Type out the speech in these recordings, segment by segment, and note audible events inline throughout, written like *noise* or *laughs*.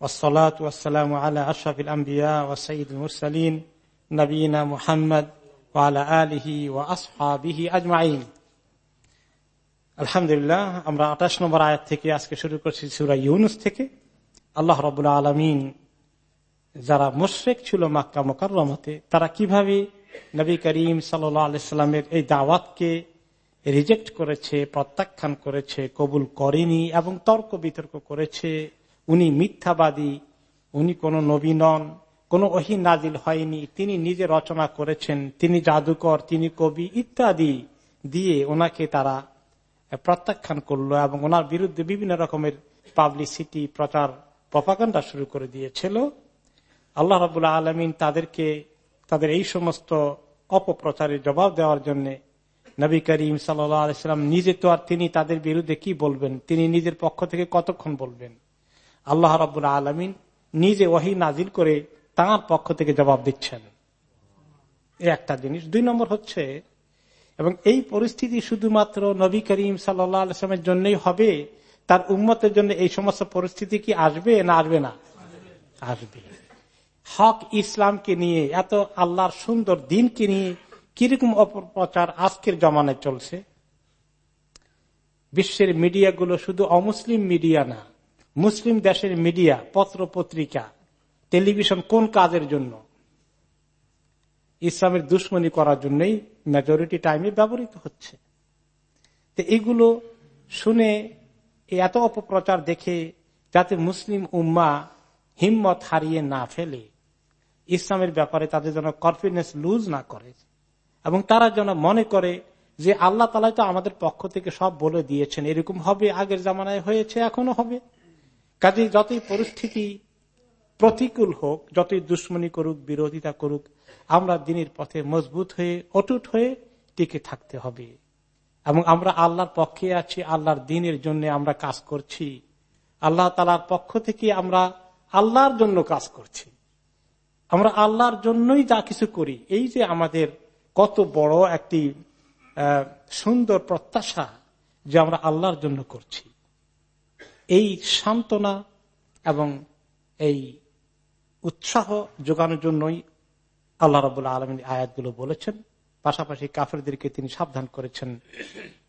والصلاة والسلام على أشرف الأنبياء وسيد المرسلين نبينا محمد وعلى آله وأصحابه أجمعين আলহামদুলিল্লাহ আমরা আঠাশ নম্বর আয়াত থেকে আজকে শুরু করছি সুরা ইউনুস থেকে আল্লাহ রবুল্লা আলমিন যারা মুশ্রেক ছিল মাক্কা মোকাররমতে তারা কিভাবে নবী করিম সাল্লামের এই দাওয়াতকে রিজেক্ট করেছে প্রত্যাখ্যান করেছে কবুল করেনি এবং তর্ক বিতর্ক করেছে উনি মিথ্যাবাদী, উনি কোন নবী নন, কোন ওহি নাজিল হয়নি, তিনি নিজে রচনা করেছেন, তিনি জাদুকর, তিনি কবি ইত্যাদি দিয়ে ওনাকে তারা প্রত্যাখ্যান করল এবং ওনার বিরুদ্ধে বিভিন্ন রকমের পাবলিসিটি, প্রচার, প্রপাগান্ডা শুরু করে দিয়েছিল। আল্লাহ রাবুল্লাহ আলমিন তাদেরকে, তাদের এই সমস্ত অপপ্রচারের জবাব দেওয়ার জন্য নবী করিম সাল্লাম নিজে তো আর তিনি তাদের বিরুদ্ধে কি বলবেন? তিনি নিজের পক্ষ থেকে কতক্ষণ বলবেন? আল্লাহ রাবুল্লাহ আলমিন নিজে ওহি নাজিল করে তাঁর পক্ষ থেকে জবাব দিচ্ছেন। একটা জিনিস। দুই নম্বর হচ্ছে, এবং এই পরিস্থিতি শুধুমাত্র নবী করিম সাল্লামের জন্যই হবে, তার উন্মতের জন্য এই সমস্ত পরিস্থিতি কি আসবে না আসবে না? আসবে। হক ইসলামকে নিয়ে, এত আল্লাহর সুন্দর দিনকে নিয়ে কীরকম অপপ্রচার আজকের জমানায় চলছে? বিশ্বের মিডিয়াগুলো শুধু অমুসলিম মিডিয়া না মুসলিম দেশের মিডিয়া পত্র পত্রিকা টেলিভিশন কোন কাজের জন্য? ইসলামের দুশ্মনী করার জন্যই মেজরিটি টাইমে ব্যবহৃত হচ্ছে। তো এগুলো শুনে এত অপপ্রচার দেখে যাতে মুসলিম উম্মা হিম্মত হারিয়ে না ফেলে, ইসলামের ব্যাপারে তাদের যেন কনফিডেন্স লুজ না করে, এবং তারা যেন মনে করে যে আল্লাহ তালা তো আমাদের পক্ষ থেকে সব বলে দিয়েছেন, এরকম হবে আগের জামানায় হয়েছে এখনও হবে। কাজে যতই পরিস্থিতি প্রতিকূল হোক, যতই দুশ্মনী করুক, বিরোধিতা করুক, আমরা দিনের পথে মজবুত হয়ে, অটুট হয়ে টিকে থাকতে হবে। এবং আমরা আল্লাহর পক্ষে আছি, আল্লাহর দিনের জন্য আমরা কাজ করছি। আল্লাহ তালার পক্ষ থেকে আমরা আল্লাহর জন্য কাজ করছি। আমরা আল্লাহর জন্যই যা কিছু করি, এই যে আমাদের কত বড় একটি সুন্দর প্রত্যাশা যে আমরা আল্লাহর জন্য করছি। এই সান্ত্বনা এবং এই উৎসাহ যোগানোর জন্যই আল্লাহ রবুল্লা আলমী আয়াতগুলো বলেছেন। পাশাপাশি কাফেরদেরকে তিনি সাবধান করেছেন,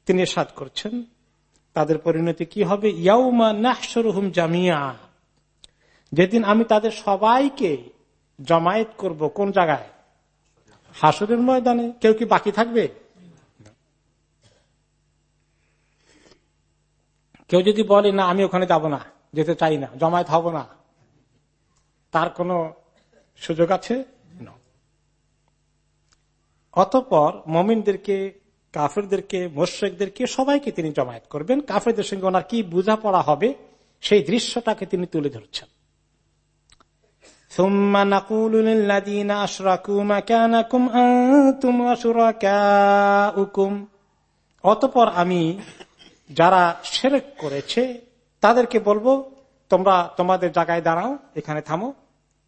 তিনি সাদ করছেন। তাদের পরিণতি কি হবে? জামিয়া। যেদিন আমি তাদের সবাইকে জমায়েত করব কোন জায়গায়? হাসুরের ময়দানে। কেউ কি বাকি থাকবে? কেউ যদি বলে, না, আমি ওখানে যাব না, যেতে চাই না, জমায়েত হব না, তার কোনো সুযোগ আছে? অতপর মমিনদেরকে, কাফেরদেরকে, মোশেকদেরকে সবাইকে তিনি জমায়েত করবেন। কাফেরদের সঙ্গে ওনার কি বোঝাপড়া হবে, সেই দৃশ্যটাকে তিনি তুলে ধরছেন। অতপর আমি যারা সেরেক করেছে, তাদেরকে বলব, তোমরা তোমাদের জায়গায় দাঁড়াও, এখানে থামো,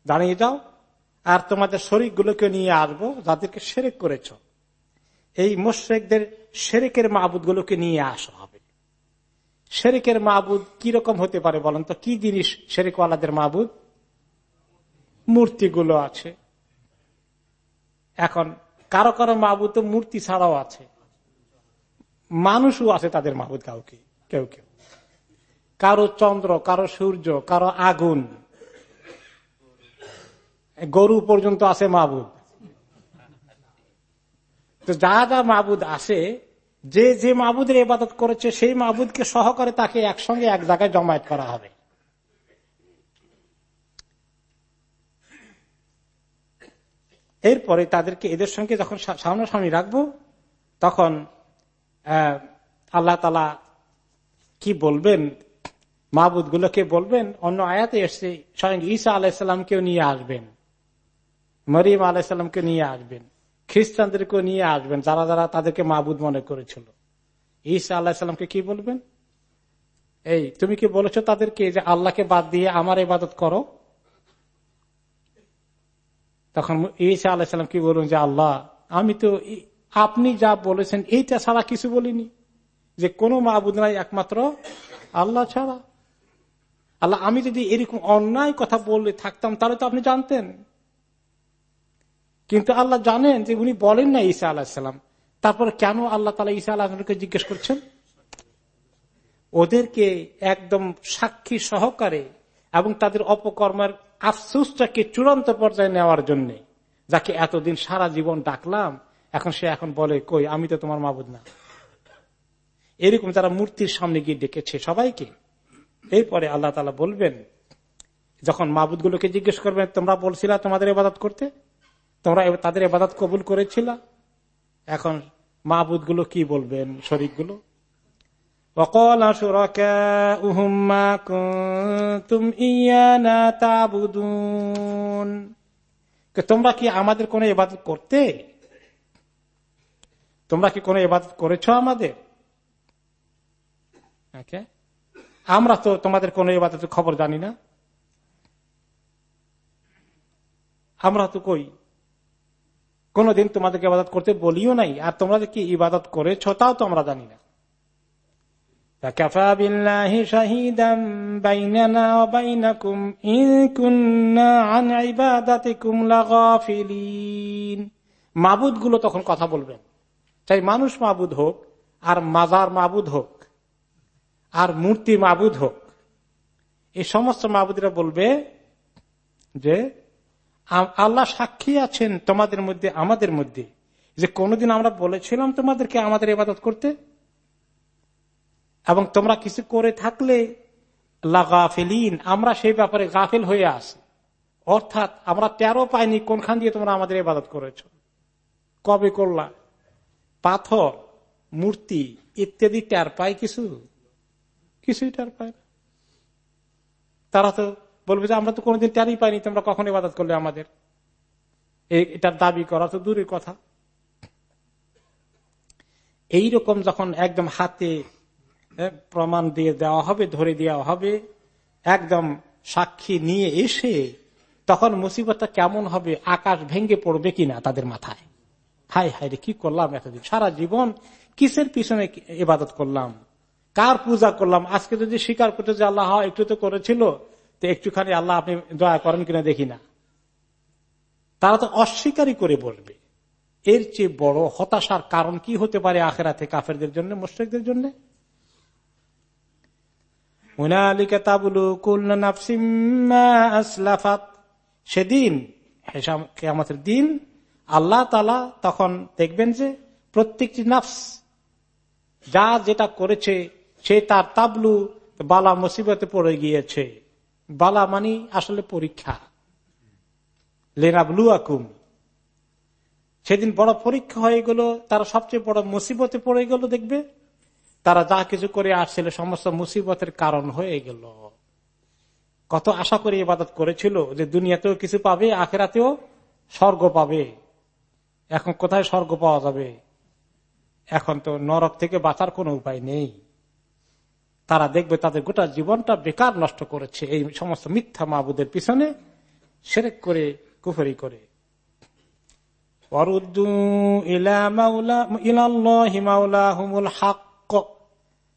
দাঁড়িয়ে যাও, আর তোমাদের শরীরগুলোকে নিয়ে আসব, যাদেরকে সেরেক করেছ। এই মোশ্রেকদের সেরেকের মাহবুদ গুলোকে নিয়ে আসা হবে। সেরেকের মাহবুদ কি রকম হতে পারে বলেন তো? কি জিনিস সেরেকওয়ালাদের মাহবুদ মূর্তিগুলো আছে। এখন কারও কারও মাহবুদ তো মূর্তি ছাড়াও আছে। মানুষও আছে তাদের মাহবুদ কাউকে, কেউ কেউ। কারও চন্দ্র, কারও সূর্য, কারও আগুন। গরু পর্যন্ত আছে মাহবুদ। তো যা যা মাহবুদ আছে, যে যে মাহবুদের ইবাদত করেছে, সেই মাহবুদকে সহকারে তাকে একসঙ্গে এক জায়গায় জমায়েত করা হবে। এরপরে তাদেরকে এদের সঙ্গে যখন সামনাসামনি রাখব, তখন আল্লাহ তালা কি বলবেন? মাহবুদ গুলোকে বলবেন? অন্য আয়াতে এসছে, স্বয়ং ঈসা আলাহিসাল্লামকেও নিয়ে আসবেন। মরিম আলাইসাল্লামকে নিয়ে আসবেন। খ্রিস্টানদেরকেও নিয়ে আসবেন, যারা যারা তাদেরকে মাহবুদ মনে করেছিল। ঈসা আল্লাহিসাল্লামকে কি বলবেন? এই, তুমি কি বলেছ তাদেরকে যে আল্লাহকে বাদ দিয়ে আমার ইবাদত করো? তখন ঈসা আলাহিসাল্লাম কি বলুন যে, আল্লাহ, আমি তো আপনি যা বলেছেন, এইটা ছাড়া কিছু বলিনি যে কোনো মাহবুদ নাই একমাত্র আল্লাহ ছাড়া। আল্লাহ, আমি যদি এরকম অন্যায় কথা বলে থাকতাম, তাহলে তো আপনি জানতেন। কিন্তু আল্লাহ জানেন যে উনি বলেন না ঈসা আলাহিসাল্লাম তারপর কেন আল্লাহ তালা ঈসা আল্লাহকে জিজ্ঞেস করছেন? ওদেরকে একদম সাক্ষী সহকারে এবং তাদের অপকর্মের আফসুসটাকে চূড়ান্ত পর্যায়ে নেওয়ার জন্য, যাকে এতদিন সারা জীবন ডাকলাম এখন সে এখন বলে, কই, আমি তো তোমার মাবুদ না। এরকম তারা মূর্তির সামনে গিয়ে ডেকেছে সবাইকে। এরপরে আল্লাহ তালা বলবেন, যখন মাবুদ গুলোকে জিজ্ঞেস করবেন, তোমরা বলছিলা তোমাদের এবাদত করতে? তোমরা তাদের এবাদত কবুল করেছিল? এখন মাহবুদগুলো কি বলবেন শরিকগুলো তোমরা কি আমাদের কোন ইবাদত করতে? তোমরা কি কোন ইবাদত করেছ আমাদের? আমরা তো তোমাদের কোন ইবাদতের খবর জানি না। আমরা তো কই? কোনদিন তোমাদেরকে ইবাদত করতে বলিও নাই। আর তোমরা কি ইবাদত করেছ তাও তো আমরা জানি না। মাবুদগুলো তখন কথা বলবেন। চাই মানুষ মাবুদ হোক, আর মাজার মাবুদ হোক, আর মূর্তি মাবুদ হোক। এই সমস্ত মাবুদরা বলবে যে আল্লাহ সাক্ষী আছেন তোমাদের মধ্যে, আমাদের মধ্যে। যে কোনদিন আমরা বলেছিলাম তোমাদেরকে আমাদের ইবাদত করতে, এবং তোমরা কিছু করে থাকলে লাগাফেলিন, আমরা সেই ব্যাপারে গাফেল হয়ে আসি। অর্থাৎ আমরা তেরো পাইনি কোনখান দিয়ে তোমরা আমাদের ইবাদত করেছ। কবে করলা? পাথর, মূর্তি ইত্যাদি টের পায় কিছু? কিছুই টের পায় না। তারা তো বলবে যে, আমরা তো কোনোদিন টেরই পাইনি, তোমরা কখন ইবাদত করলে আমাদের? এটার দাবি করা তো দূরের কথা। এইরকম যখন একদম হাতে প্রমাণ দিয়ে দেওয়া হবে, ধরে দেওয়া হবে, একদম সাক্ষী নিয়ে এসে, তখন মুসিবতটা কেমন হবে, আকাশ ভেঙ্গে পড়বে কিনা তাদের মাথায়? হাই হাই রে, কি করলাম এতদিন? সারা জীবন কিসের পিছনে ইবাদত করলাম? কার পূজা করলাম? আজকে যদি স্বীকার করতে যে আল্লাহ একটু তো করেছিল, তো একটুখানি আল্লাহ আপনি দয়া করেন কিনা দেখি না। তারা তো অস্বীকারই করে বলবে। এর চেয়ে বড় হতাশার কারণ কি হতে পারে আখেরাতে কাফেরদের জন্য, মুশ্রিকদের জন্য? সেদিন আমাদের দিন আল্লাহ তালা তখন দেখবেন যে প্রত্যেকটি নাফস যা যেটা করেছে, সে তার তাবলু বালা মুসিবতে পড়ে গিয়েছে। বালা মানি আসলে পরীক্ষা। লেনাবলু আকুম সেদিন বড় পরীক্ষা হয়ে গেল, তারা সবচেয়ে বড় মুসিবতে পড়ে গেল, দেখবে। তারা যা কিছু করে আসছিল, সমস্ত মুসিবতের কারণ হয়ে গেল। কত আশা করে ইবাদত করেছিল যে দুনিয়াতেও কিছু পাবে, আখেরাতেও স্বর্গ পাবে। এখন কোথায় স্বর্গ পাওয়া যাবে? এখন তো নরক থেকে বাঁচার কোনো উপায় নেই। তারা দেখবে তাদের গোটা জীবনটা বেকার নষ্ট করেছে। এই সমস্ত মিথ্যা মাহবুদের পিছনে সেরেক করে, কুফরি করে।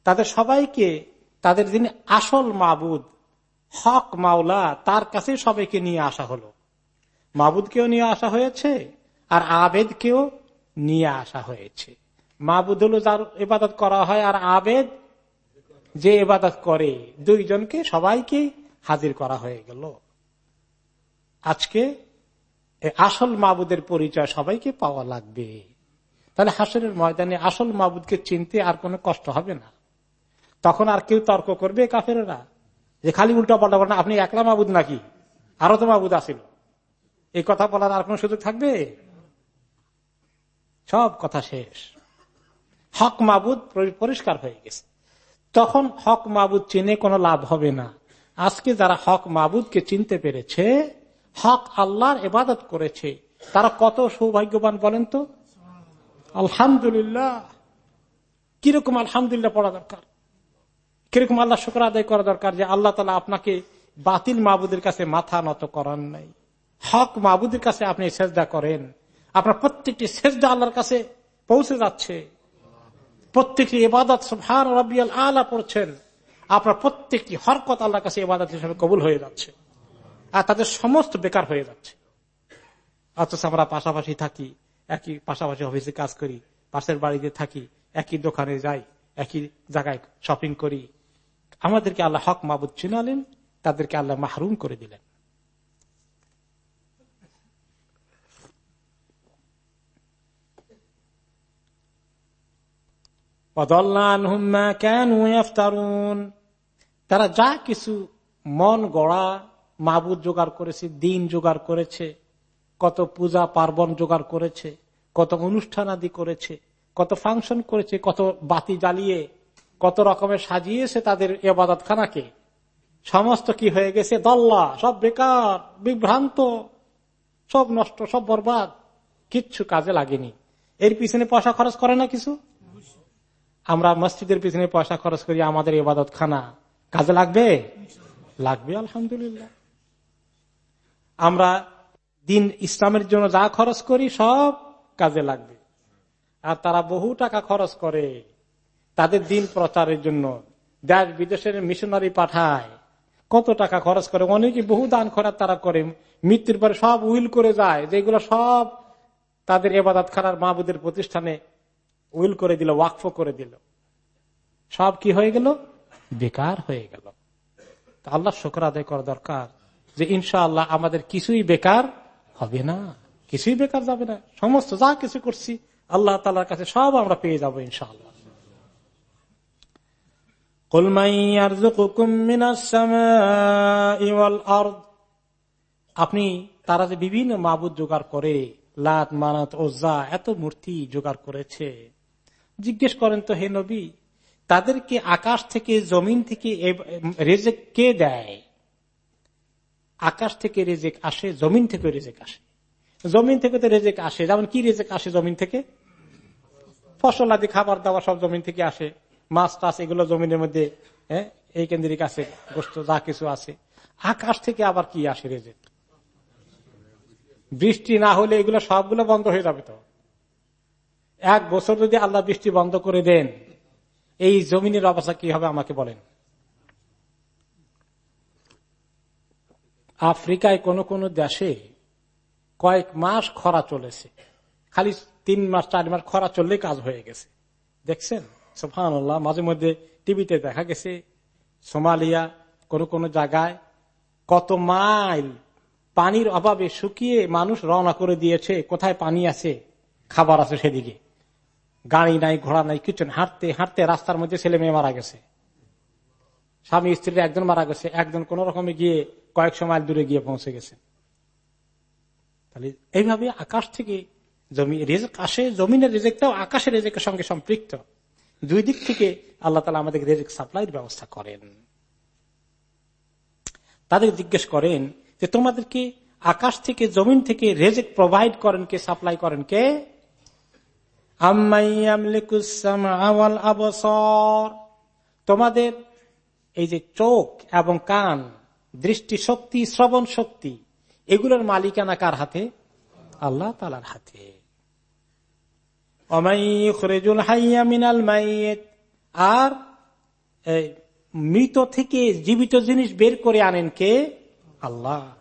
তাদের সবাইকে, তাদের যিনি আসল মাবুদ, হক মাওলা, তার কাছে সবাইকে নিয়ে আসা হলো। মাবুদকেও নিয়ে আসা হয়েছে আর আবেদকেও নিয়ে আসা হয়েছে। মাবুদ হলো যার ইবাদত করা হয় আর আবেদ যে ইবাদত করে, দুইজনকে সবাইকে হাজির করা হয়ে গেল। আজকে আসল মাবুদের পরিচয় সবাইকে পাওয়া লাগবে। তাহলে হাসরের ময়দানে আসল মাবুদকে চিনতে আর কোনো কষ্ট হবে না। তখন আর কেউ তর্ক করবে কাফেরা যে খালি উল্টা পাল্টা না, আপনি একলা মাবুদ নাকি? আরও তো মাবুদ আসিল এই কথা বলার আর কোন সুযোগ থাকবে? সব কথা শেষ। হক মাবুদ পরিষ্কার হয়ে গেছে। তখন হক মাবুদ চিনে কোনো লাভ হবে না। আজকে যারা হক মাবুদকে চিনতে পেরেছে, হক আল্লাহর এবাদত করেছে, তারা কত সৌভাগ্যবান বলেন তো? আলহামদুলিল্লাহ। কীরকম আলহামদুলিল্লাহ পড়া দরকার? কীরকম আল্লাহ শুক্র আদায় করা দরকার যে আল্লাহ তালা আপনাকে বাতিল মাবুদের কাছে মাথা নত করান নাই? হক মাবুদের কাছে আপনি সেজদা করেন। আপনার প্রত্যেকটি সেজদা আল্লাহর কাছে পৌঁছে যাচ্ছে। প্রত্যেকটি এবাদত সুভান রবিয়াল আলা পড়ছেন। আপনার প্রত্যেকটি হরকত আল্লাহর কাছে এবাদত হিসেবে কবুল হয়ে যাচ্ছে। আর তাদের সমস্ত বেকার হয়ে যাচ্ছে। অথচ আমরা পাশাপাশি থাকি, একই পাশাপাশি অফিসে কাজ করি, পাশের বাড়িতে থাকি, একই দোকানে যাই, একই জায়গায় শপিং করি। আমাদেরকে আল্লাহ হক মাহবুদ চিনালেন, তাদেরকে আল্লাহ মাহরুম করে দিলেন। তারা যা কিছু মন গড়া, মাবুদ জোগাড় করেছে, দিন জোগাড় করেছে, কত পূজা পার্বণ জোগাড় করেছে, কত অনুষ্ঠান আদি করেছে, কত ফাংশন করেছে, কত বাতি জ্বালিয়ে, কত রকমের সাজিয়েছে তাদের এবাদত খানাকে সমস্ত কি হয়ে গেছে? দল্লা, সব বেকার, বিভ্রান্ত, সব নষ্ট, সব বরবাদ, কিচ্ছু কাজে লাগেনি। এর পিছনে পয়সা খরচ করে না কিছু? আমরা মসজিদের পিছনে পয়সা খরচ করি, আমাদের এবাদত খানা কাজে লাগবে? লাগবে, আলহামদুলিল্লাহ। আমরা দিন ইসলামের জন্য যা খরচ করি, সব কাজে লাগবে। আর তারা বহু টাকা খরচ করে তাদের দিন প্রচারের জন্য। দেশ বিদেশের মিশনারি পাঠায়। কত টাকা খরচ করে, অনেকে বহু দান খরার তারা করে। মৃত্যুর পরে সব উইল করে যায়, যেগুলো সব তাদের এবাদত খানার মাহবুদের প্রতিষ্ঠানে উইল করে দিল ওয়াকফ করে দিল। সব কি হয়ে গেল? বেকার হয়ে গেল। আল্লাহ শোকর আদায় করা দরকার যে ইনশা আল্লাহ আমাদের কিছুই বেকার হবে না। কিছুই বেকার যাবে না। সমস্ত যা কিছু করছি আল্লাহ তালার কাছে সব আমরা পেয়ে যাব ইনশাআল্লাহ। আপনি তারা যে বিভিন্ন মাবুদ জোগাড় করে লাত মানাত ওজা এত মূর্তি জোগাড় করেছে জিজ্ঞেস করেন, তো হে নবী, তাদেরকে আকাশ থেকে, জমিন থেকে রেজেক কে দেয়? আকাশ থেকে রেজেক আসে, জমিন থেকে রেজেক আসে। জমিন থেকে তো রেজেক আসে, যেমন কি রেজেক আসে জমিন থেকে? ফসল আদি, খাবার দাবার সব জমিন থেকে আসে। মাছ টাছ, এগুলো জমিনের মধ্যে এই কেন্দ্রিক আছে, গোস্ত, যা কিছু আছে। আকাশ থেকে আবার কি আসে রেজেক? বৃষ্টি না হলে এগুলো সবগুলো বন্ধ হয়ে যাবে তো। এক বছর যদি আল্লাহ বৃষ্টি বন্ধ করে দেন, এই জমিনের অবস্থা কি হবে আমাকে বলেন? আফ্রিকায় কোন কোন দেশে কয়েক মাস খরা চলেছে। খালি তিন মাস, চার মাস খরা চললেই কাজ হয়ে গেছে। দেখছেন? সোফান মাঝে মধ্যে টিভিতে দেখা গেছে, সোমালিয়া কোন কোন জায়গায় কত মাইল পানির অভাবে শুকিয়ে মানুষ রওনা করে দিয়েছে, কোথায় পানি আছে, খাবার আছে সেদিকে। গাড়ি নাই, ঘোড়া নাই, কিছু হাঁটতে হাঁটতে রাস্তার মধ্যে ছেলে মেয়ে মারা গেছে। স্বামী, স্ত্রীর একজন মারা গেছে। একজন কোন রকমে গিয়ে কয়েকশো মাইল দূরে গিয়ে পৌঁছে গেছে। তাহলে এইভাবে আকাশ থেকে জমি রেজেক আসে, জমিনের রেজেকটাও আকাশের রেজেকের সঙ্গে সম্পৃক্ত। দুই দিক থেকে আল্লাহ তালা আমাদের রেজেক সাপ্লাইয়ের ব্যবস্থা করেন। তাদের জিজ্ঞেস করেন যে, তোমাদেরকে আকাশ থেকে, জমিন থেকে রেজেক প্রোভাইড করেন কে সাপ্লাই করেন কে? তোমাদের এই যে চোখ এবং কান, দৃষ্টি শক্তি, শ্রবণ শক্তি, এগুলোর মালিকানা কার হাতে? আল্লাহ তালার হাতে। আর মৃত থেকে জীবিত জিনিস বের করে আনেন কে? আল্লাহ।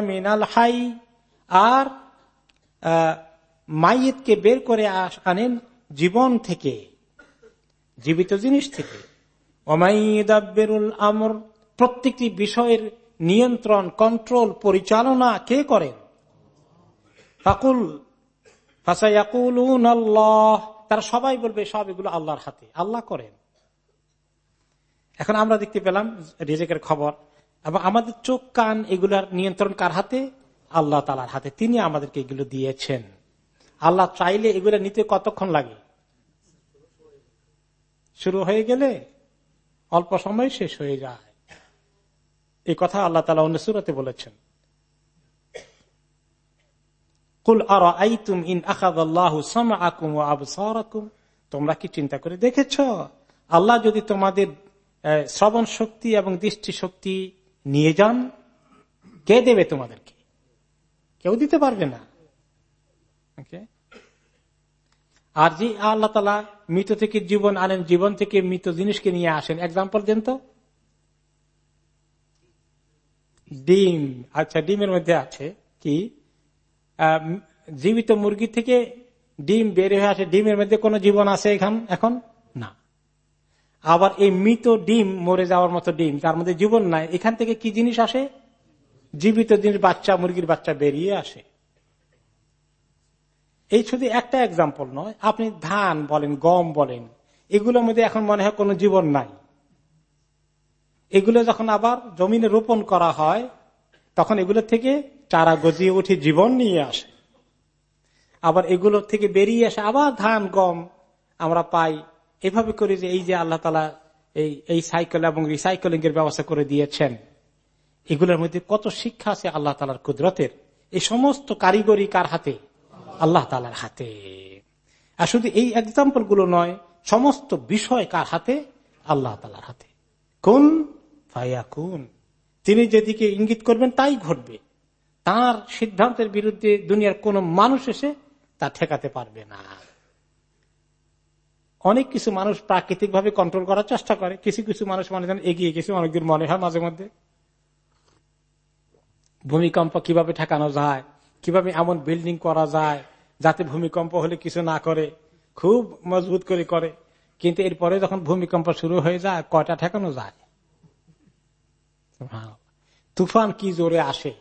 মিনাল হাই। আর মাইয়েতকে বের করে আনেন জীবন থেকে, জীবিত জিনিস থেকে। ওমাইদাবেরুল আমর, প্রত্যেকটি বিষয়ের নিয়ন্ত্রণ কন্ট্রোল পরিচালনা কে করেন? ফাকুল তারা সবাই বলবে, সব এগুলো আল্লাহর হাতে। আল্লাহ করেন। এখন আমরা দেখতে পেলাম রিজেকের খবর। এবং আমাদের চোখ, কান এগুলার নিয়ন্ত্রণ কার হাতে? আল্লাহ তালার হাতে। তিনি আমাদেরকে এগুলো দিয়েছেন। আল্লাহ চাইলে এগুলো নিতে কতক্ষণ লাগে? শুরু হয়ে গেলে অল্প সময় শেষ হয়ে যায়। এই কথা আল্লাহ তালা অন্য সুরাতে বলেছেন। কুল আর আইতুম ইন সামআকুম ওয়া আবসারাকুম? তোমরা কি চিন্তা করে দেখেছ? আল্লাহ যদি তোমাদের শ্রবণ শক্তি এবং দৃষ্টি শক্তি নিয়ে যান, কে দেবে তোমাদেরকে? কেউ দিতে পারবে না? আর যে আল্লাহ তালা মৃত থেকে জীবন আনেন, জীবন থেকে মৃত জিনিসকে নিয়ে আসেন এক্সাম্পল দেন তো। ডিম আচ্ছা ডিমের মধ্যে আছে কি? জীবিত মুরগি থেকে ডিম বের হয়ে আসে, ডিমের মধ্যে কোনো জীবন আছে এখন এখন? না। আবার এই মৃত ডিম মরে যাওয়ার মতো ডিম, তার মধ্যে জীবন নাই, এখান থেকে কি জিনিস আসে? জীবিত জিনিস, বাচ্চা, মুরগির বাচ্চা বেরিয়ে আসে। এই শুধু একটা এক্সাম্পল নয়, আপনি ধান বলেন, গম বলেন, এগুলোর মধ্যে এখন মনে হয় কোনো জীবন নাই। এগুলো যখন আবার জমিনে রোপণ করা হয়, তখন এগুলো থেকে চারা গজিয়ে উঠে জীবন নিয়ে আসে। আবার এগুলো থেকে বেরিয়ে আসে আবার ধান, গম আমরা পাই। এভাবে করে যে এই যে আল্লাহ তালা এই এই সাইকেল এবং রিসাইকেলিং এর ব্যবস্থা করে দিয়েছেন, এগুলোর মধ্যে কত শিক্ষা আছে আল্লাহ তালার কুদরতের? এই সমস্ত কারিগরি কার হাতে? আল্লাহ তালার হাতে। আর শুধু এই এক্সাম্পলগুলো নয়, সমস্ত বিষয় কার হাতে? আল্লাহ তালার হাতে। কোন ফাইয়া কোন তিনি যেদিকে ইঙ্গিত করবেন, তাই ঘটবে। তার সিদ্ধান্তের বিরুদ্ধে দুনিয়ার কোন মানুষ এসে তা ঠেকাতে পারবে না। অনেক কিছু মানুষ প্রাকৃতিক ভাবে কন্ট্রোল করার চেষ্টা করে। কিছু কিছু মানুষ মনে এগিয়ে গেছে অনেকদিন মনে হয় মাঝে মধ্যে। ভূমিকম্প কীভাবে ঠেকানো যায়? কীভাবে এমন বিল্ডিং করা যায় যাতে ভূমিকম্প হলে কিছু না করে? খুব মজবুত করে করে। কিন্তু এরপরে যখন ভূমিকম্প শুরু হয়ে যায়, কয়টা ঠেকানো যায়? তুফান কি জোরে আসে?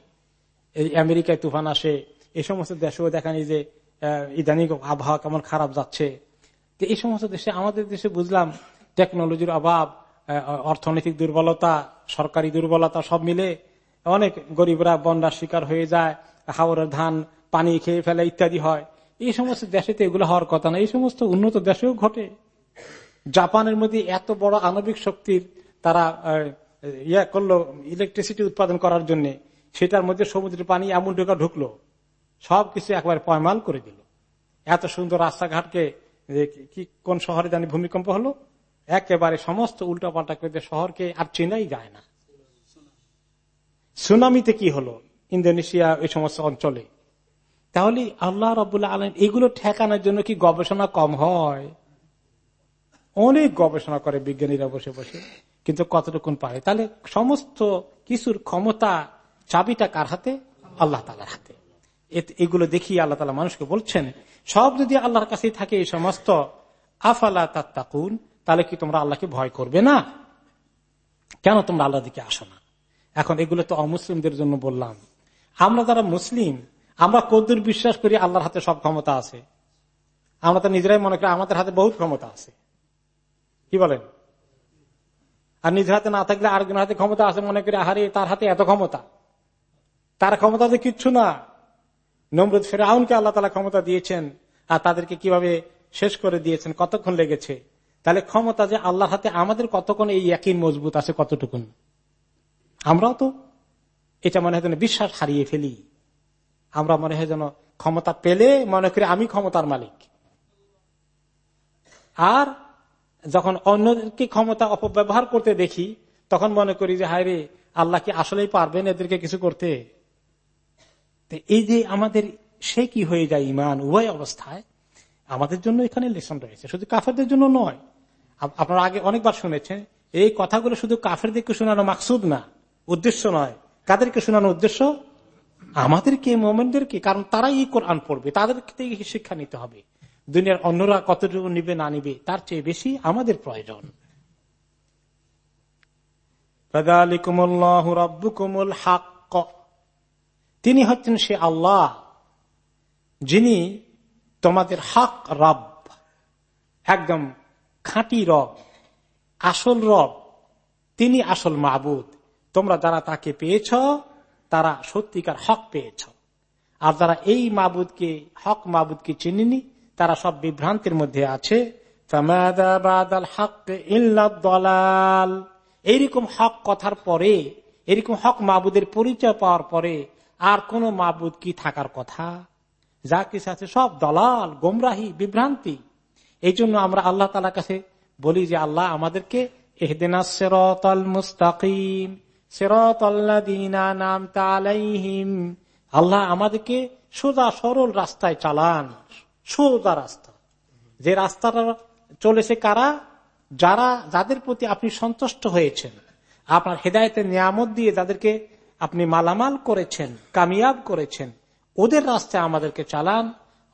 এই আমেরিকায় তুফান আসে। এই সমস্ত দেশেও দেখানি যে ইদানিং আবহাওয়া কেমন খারাপ যাচ্ছে। এই সমস্ত দেশে, আমাদের দেশে বুঝলাম টেকনোলজির অভাব অর্থনৈতিক দুর্বলতা, সরকারি দুর্বলতা সব মিলে অনেক গরিবরা বন্যার শিকার হয়ে যায়। হাওড়ের ধান, পানি খেয়ে ফেলে ইত্যাদি হয়। এই সমস্ত দেশে তো এগুলো হওয়ার কথা না। এই সমস্ত উন্নত দেশেও ঘটে। জাপানের মধ্যে এত বড় আণবিক শক্তির তারা ইয়া করল ইলেকট্রিসিটি উৎপাদন করার জন্য। সেটার মধ্যে সমুদ্রের পানি এমন ঢোকা ঢুকলো। সবকিছু একবার পয়মাল করে দিল। এত সুন্দর রাস্তাঘাটকে কি কোন শহরে জানি ভূমিকম্প হলো? একেবারে সমস্ত উল্টা পাল্টা করে শহরকে আর চেনাই যায় না। সুনামিতে কি হলো? ইন্দোনেশিয়া এই সমস্ত অঞ্চলে। তাহলে আল্লাহ রবুল্লাহ আলম এগুলো ঠেকানোর জন্য কি গবেষণা কম হয়? অনেক গবেষণা করে বিজ্ঞানীরা বসে বসে। কিন্তু কতটুকুন পারে? তাহলে সমস্ত কিছুর ক্ষমতা চাবিটা কার হাতে? আল্লাহ তালার হাতে। এগুলো দেখি আল্লাহ তালা মানুষকে বলছেন, সব যদি আল্লাহর কাছে থাকে এই সমস্ত, আফালা তাত্তাকুন, তাহলে কি তোমরা আল্লাহকে ভয় করবে না? কেন তোমরা আল্লাহ দিকে আসো না? এখন এগুলো তো অমুসলিমদের জন্য বললাম। আমরা যারা মুসলিম, আমরা কদ্দুর বিশ্বাস করি আল্লাহর হাতে সব ক্ষমতা আছে? আমরা তো নিজেরাই মনে করি আমাদের হাতে বহুত ক্ষমতা আছে। কি বলেন? আর নিজের হাতে না থাকলে আরেকজনের হাতে ক্ষমতা আছে মনে করি, আহারে, তার হাতে এত ক্ষমতা। তার ক্ষমতা তো কিচ্ছু না। নমরুদ ফেরাউনকে আল্লাহ তালা ক্ষমতা দিয়েছেন আর তাদেরকে কীভাবে শেষ করে দিয়েছেন, কতক্ষণ লেগেছে? তাহলে ক্ষমতা যে আল্লাহর হাতে আমাদের কতক্ষণ এই একই মজবুত আছে কতটুকুন? আমরাও তো এটা মনে হয় যেন বিশ্বাস হারিয়ে ফেলি। আমরা মনে হয় যেন ক্ষমতা পেলে মনে করি আমি ক্ষমতার মালিক। আর যখন অন্যকে ক্ষমতা অপব্যবহার করতে দেখি, তখন মনে করি যে, হায় রে, আল্লাহ কি আসলেই পারবেন এদেরকে কিছু করতে? এই যে আমাদের, সে কি হয়ে যায় ইমান? উভয় অবস্থায় আমাদের জন্য এখানে লেসন রয়েছে। শুধু কাফেরদের জন্য নয়। আপনারা আগে অনেকবার শুনেছেন, এই কথাগুলো শুধু কাফেরদেরকে শোনানো মাকসুদ না, উদ্দেশ্য নয়। কাদেরকে শোনানোর উদ্দেশ্য? আমাদেরকে মোমেনদেরকে কারণ তারাই এই কোরআন পড়বে। তাদের থেকে শিক্ষা নিতে হবে। দুনিয়ার অন্যরা কতটুকু নিবে না নিবে তার চেয়ে বেশি আমাদের প্রয়োজন। তিনি হচ্ছেন সে আল্লাহ যিনি তোমাদের হক রব একদম খাঁটি রব আসল রব। তিনি আসল মাহবুদ তোমরা যারা তাকে পেয়েছ, তারা সত্যিকার হক পেয়েছ। আর যারা এই মাবুদকে, হক মাবুদকে চিনিনি, তারা সব বিভ্রান্তির মধ্যে আছে। এইরকম হক কথার পরে এরকম হক মাহবুদের পরিচয় পাওয়ার পরে, আর কোন মাহবুদ কি থাকার কথা? যা কিছু আছে সব দলাল, গোমরাহি, বিভ্রান্তি। এই জন্য আমরা আল্লাহ তালা কাছে বলি যে, আল্লাহ আমাদেরকে এহদিনা মুস্তাকিম নাম আল্লাহ আমাদেরকে সোজা সরল রাস্তায় চালান। সোজা রাস্তা। যে রাস্তাটা চলেছে কারা? যারা, যাদের প্রতি আপনি সন্তুষ্ট হয়েছেন। আপনার হেদায়তের নিয়ামত দিয়ে যাদেরকে আপনি মালামাল করেছেন, কামিয়াব করেছেন, ওদের রাস্তায় আমাদেরকে চালান।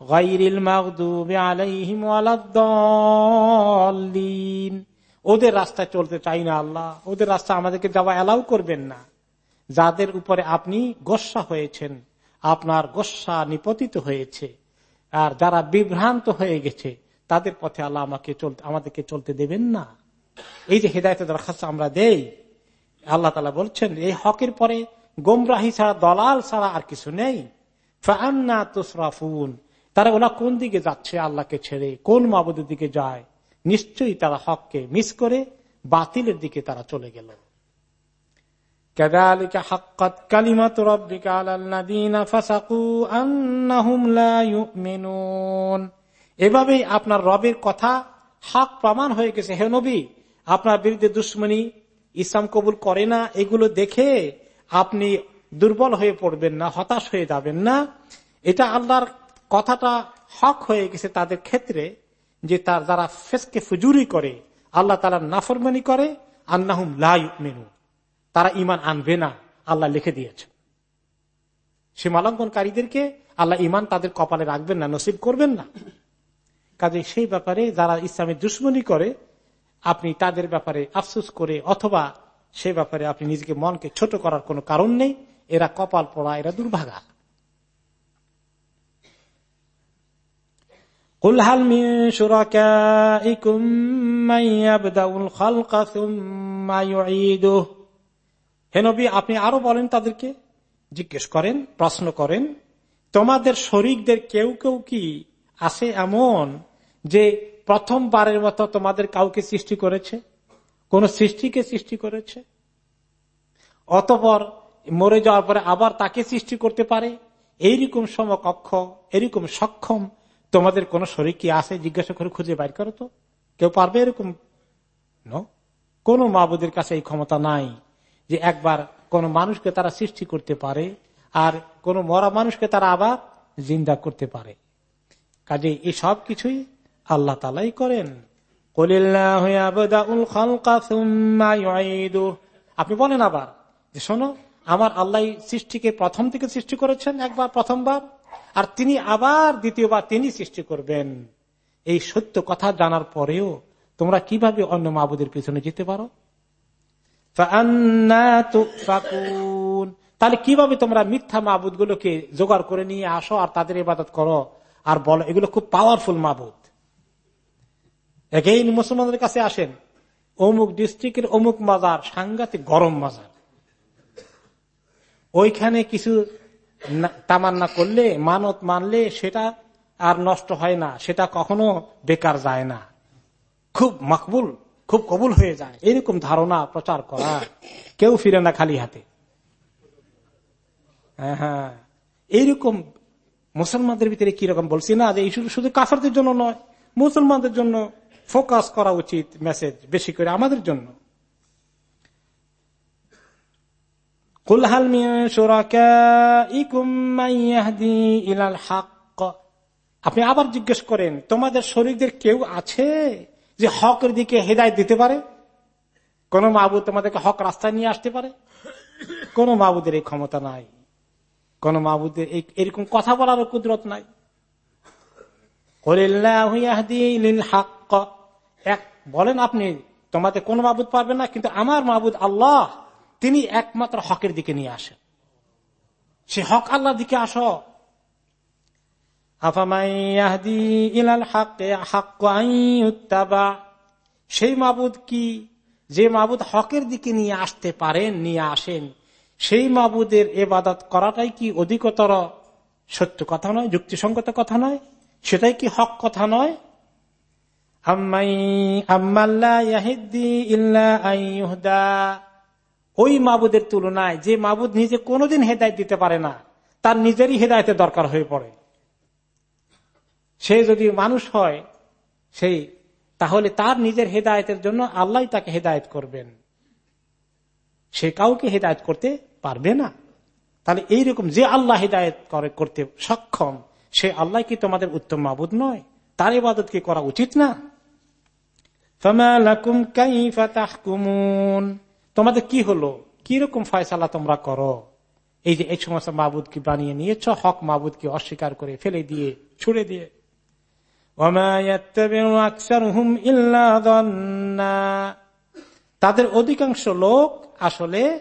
গাইরিল মাগদুবি আলাইহিম ওয়ালাদ্দাল্লিন। ওদের রাস্তায় চলতে চাই না আল্লাহ। ওদের রাস্তা আমাদেরকে যাওয়া অ্যালাউ করবেন না। যাদের উপরে আপনি গোসা হয়েছেন, আপনার গোসা নিপতিত হয়েছে, আর যারা বিভ্রান্ত হয়ে গেছে, তাদের পথে আল্লাহ আমাকে চলতে, আমাদেরকে চলতে দেবেন না। এই যে হেদায়তের দরখাস্ত আমরা দেই, আল্লাহ তালা বলছেন, এই হকের পরে গোমরাহি ছাড়া, দলাল ছাড়া আর কিছু নেই। তুসরাফুন। তারা ওরা কোন দিকে যাচ্ছে আল্লাহকে ছেড়ে? কোন মাবুদের দিকে যায়? নিশ্চয়ই তারা হককে মিস করে বাতিলের দিকে তারা চলে গেল كذلك حقت كلمة ربك على الذين فسقوا أنهم لا يؤمنون এভাবেই আপনার রবের কথা হক প্রমাণ হয়ে গেছে হে নবী আপনার বিরুদ্ধে দুশ্মনী ইসলাম কবুল করে না এগুলো দেখে আপনি দুর্বল হয়ে পড়বেন না হতাশ হয়ে যাবেন না এটা আল্লাহর কথাটা হক হয়ে গেছে তাদের ক্ষেত্রে যে তার যারা ফেসকে ফুজুরি করে, আল্লাহ তালার নাফরমানি করে, আন্নাহুম মেনু তারা ইমান আনবে না, আল্লাহ লিখে দিয়েছে সীমালঙ্ঘনকারীদেরকে আল্লাহ ইমান তাদের কপালে রাখবেন না, নসিব করবেন না। কাজে সেই ব্যাপারে যারা ইসলামের দুশ্মনী করে, আপনি তাদের ব্যাপারে আফসুস করে, অথবা সে ব্যাপারে আপনি নিজেকে মনকে ছোট করার কোনো কারণ নেই, এরা কপাল পড়া, এরা দুর্ভাগা। قل هل من شركائكم من يبدأ الخلق ثم يعيده হে নবী আপনি আরো বলেন তাদেরকে জিজ্ঞেস করেন প্রশ্ন করেন তোমাদের শরিকদের কেউ কেউ কি আছে এমন যে প্রথমবারের মতো তোমাদের কাউকে সৃষ্টি করেছে কোন সৃষ্টিকে সৃষ্টি করেছে অতপর মরে যাওয়ার পরে আবার তাকে সৃষ্টি করতে পারে এইরকম সমকক্ষ এরকম সক্ষম তোমাদের কোন শরীর কি আছে? জিজ্ঞাসা করে খুঁজে বাইর করো তো। কেউ পারবে এরকম? কোন মাবুদের কাছে এই ক্ষমতা নাই যে একবার কোন মানুষকে তারা সৃষ্টি করতে পারে আর কোন মরা মানুষকে তারা আবার জিন্দা করতে পারে। কাজে এই সব কিছুই আল্লাহ তালাই করেন। আপনি বলেন আবার যে শোনো, আমার আল্লাহ সৃষ্টিকে প্রথম থেকে সৃষ্টি করেছেন, একবার, প্রথমবার? আর তিনি আবার দ্বিতীয়বার তিনি সৃষ্টি করবেন। এই সত্য কথা জানার পরেও তোমরা কীভাবে অন্য মাবুদের পিছনে যেতে পারো? তাহলে কীভাবে তোমরা মিথ্যা মাবুদ গুলোকে জোগাড় করে নিয়ে আসো আর তাদের ইবাদত করো? আর বলো, এগুলো খুব পাওয়ারফুল মাবুদ এগেইন মুসলমানদের কাছে আসেন। অমুক ডিস্ট্রিক্টের অমুক মাজার সাংঘাতিক গরম মাজার। ওইখানে কিছু তামান্না করলে, মানত মানলে সেটা আর নষ্ট হয় না, সেটা কখনো বেকার যায় না। খুব মকবুল, খুব কবুল হয়ে যায়। এরকম ধারণা প্রচার করা, কেউ ফিরে না খালি হাতে। হ্যাঁ হ্যাঁ। এইরকম মুসলমানদের ভিতরে কীরকম বলছি না, যে শুধু কাফারদের জন্য নয়, মুসলমানদের জন্য ফোকাস করা উচিত মেসেজ বেশি করে আমাদের জন্য। আপনি আবার জিজ্ঞেস করেন, তোমাদের শরীরদের কেউ আছে যে হকের দিকে হেদায় দিতে পারে? কোন মাহবুদ তোমাদেরকে হক রাস্তায় নিয়ে আসতে পারে? কোন মাহবুদের এই ক্ষমতা নাই। কোন মাহবুদের এরকম কথা বলার কুদরত নাই। এক বলেন আপনি, তোমাদের কোন মাহবুদ পারবেন না, কিন্তু আমার মাহবুদ আল্লাহ। তিনি একমাত্র হকের দিকে নিয়ে আসেন। সে হক আল্লাহ দিকে আস। সেই মাবুদ কি? যে মাবুদ হকের দিকে নিয়ে আসতে পারেন, নিয়ে আসেন, সেই মাবুদের এবাদত করাটাই কি অধিকতর সত্য কথা নয়, যুক্তিসঙ্গত কথা নয়? সেটাই কি হক কথা নয়? ওই মাবুদের তুলনায় যে মাবুদ নিজে কোনোদিন হেদায়ত দিতে পারে না, তার নিজেরই হেদায়তের দরকার হয়ে পড়ে। সে যদি মানুষ হয় সেই তাহলে তার নিজের হেদায়তের জন্য আল্লাহ তাকে হেদায়ত করবেন। সে কাউকে হেদায়ত করতে পারবে না। তাহলে এইরকম যে আল্লাহ হেদায়ত করে, করতে সক্ষম, সে আল্লাহ কি তোমাদের উত্তম মাবুদ নয়? তার ইবাদত কি করা উচিত না? তোমাদের কি হলো? কি রকম ফয়সালা তোমরা করো? এই যে এই সমস্ত মাবুদ কি বানিয়ে নিয়েছ, হক মাবুদ কি অস্বীকার করে ফেলে দিয়ে, ছুড়ে দিয়ে। তাদের অধিকাংশ লোক আসলে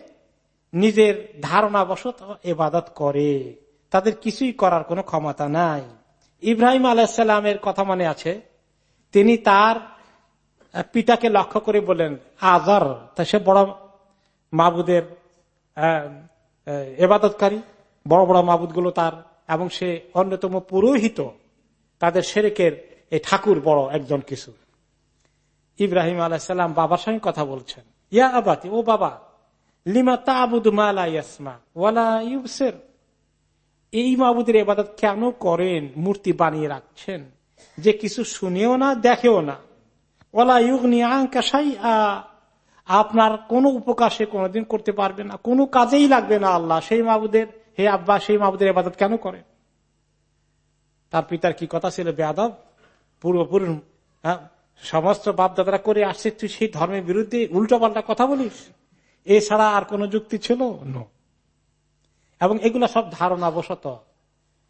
নিজের ধারণা বশত এবাদত করে। তাদের কিছুই করার কোনো ক্ষমতা নাই। ইব্রাহিম আলাহিসাল্লামের কথা মনে আছে? তিনি তার পিতাকে লক্ষ্য করে বলেন আজার তা সে বড় মাবুদের এবাদতকারী, বড় বড় মাবুদগুলো তার, এবং সে অন্যতম পুরোহিত তাদের সেরেকের এই ঠাকুর বড় একজন কিছু। ইব্রাহিম আলাহিসাল্লাম বাবার সঙ্গে কথা বলছেন। ইয়া আবাতি, ও বাবা, লিমা তাবুদ মালা ইয়াসমা ওয়ালা ইউসের এই মাবুদের এবাদত কেন করেন? মূর্তি বানিয়ে রাখছেন। যে কিছু শুনেও না, দেখেও না। ওলা ইউগনি আঙ্কাশাই আপনার কোনো উপকার সে কোনোদিন করতে পারবে না। কোনো কাজেই লাগবে না আল্লাহ। সেই মাবুদের হে আব্বা সেই মাবুদের এবাদত কেন করেন? তার পিতার কি কথা ছিল? বেয়াদব পূর্বপুর হ্যাঁ, সমস্ত বাপদাদারা করে আসছে তুই সেই ধর্মের বিরুদ্ধে উল্টো পাল্টা কথা বলিস? এছাড়া আর কোন যুক্তি ছিল? এবং এগুলা সব ধারণা বসত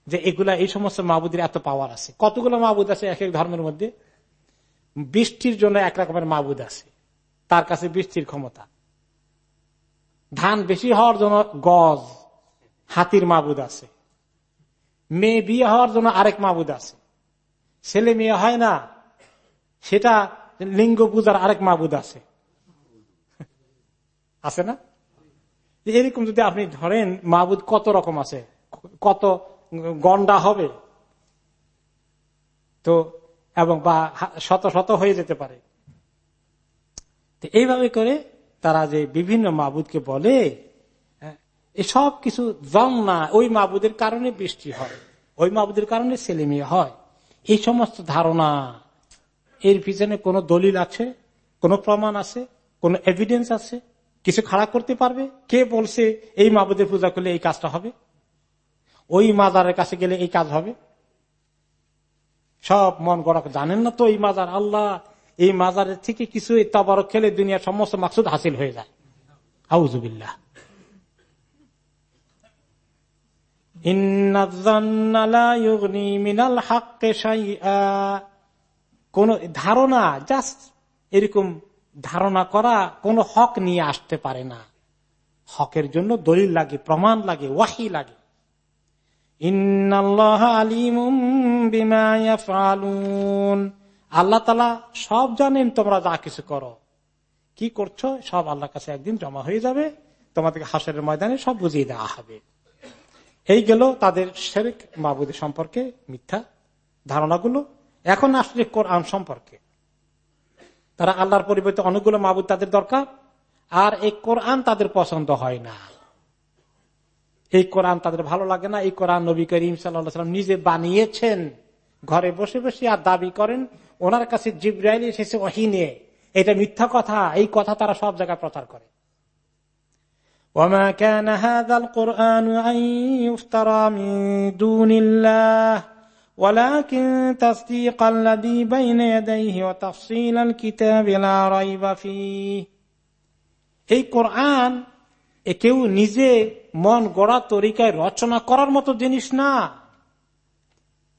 যে এগুলা এই সমস্ত মাহবুদের এত পাওয়ার আছে। কতগুলো মাহবুদ আছে এক এক ধর্মের মধ্যে? বৃষ্টির জন্য এক রকমের মাহবুদ আছে। তার কাছে বৃষ্টির ক্ষমতা। ধান বেশি হওয়ার জন্য গজ, হাতির মাবুদ আছে। মেয়ে বিয়ে হওয়ার জন্য আরেক মাবুদ আছে। ছেলে মেয়ে হয় না, সেটা লিঙ্গ পূজার আরেক মাবুদ আছে। *laughs* আছে না? এরকম যদি আপনি ধরেন, মাবুদ কত রকম আছে, কত গন্ডা হবে, তো, এবং বা শত শত হয়ে যেতে পারে। এইভাবে করে তারা যে বিভিন্ন মাহবুদকে বলে হ্যাঁ, এসব কিছু জং না ওই মাহবুদের কারণে বৃষ্টি হয় ওই মাহবুদের কারণে ছেলে মেয়ে হয়। এই সমস্ত ধারণা এর পিছনে কোন দলিল আছে কোন প্রমাণ আছে কোন এভিডেন্স আছে? কিছু খারাপ করতে পারবে? কে বলছে এই মাবুদের পূজা করলে এই কাজটা হবে? ওই মাজারের কাছে গেলে এই কাজ হবে? সব মন গড়া জানেন না তো এই মাজার আল্লাহ এই মাজারের থেকে কিছু তবরক খেলে দুনিয়ার সমস্ত মাকসুদ হাসিল হয়ে যায়। আউজুবিল্লাহ কোন ধারণা, জাস্ট এরকম ধারণা করা কোন হক নিয়ে আসতে পারে না। হকের জন্য দলিল লাগে, প্রমাণ লাগে, ওয়াহি লাগে। আল্লাহ তালা সব জানেন তোমরা যা কিছু করো। কি করছ? সব আল্লাহ কাছে একদিন জমা হয়ে যাবে। তোমাদেরকে হাসের ময়দানে সব বুঝিয়ে দেওয়া হবে। এই গেল তাদের শেরেক মাহবুদের সম্পর্কে মিথ্যা ধারণাগুলো। এখন আসলে কোরআন সম্পর্কে। তারা আল্লাহর পরিবর্তে অনেকগুলো মাহবুদ তাদের দরকার, আর এই কোরআন তাদের পছন্দ হয় না। এই কোরআন তাদের ভালো লাগে না। এই কোরআন নবী করিম সাল্লাম নিজে বানিয়েছেন। ঘরে বসে বসে আর দাবি করেন ওনার কাছে জিব্রাইল এসেছে ওহি নিয়ে। এটা মিথ্যা কথা, এই কথা তারা সব জায়গায় প্রচার করে। এই কোরআন কেউ নিজে মন গড়া তরিকায় রচনা করার মতো জিনিস না।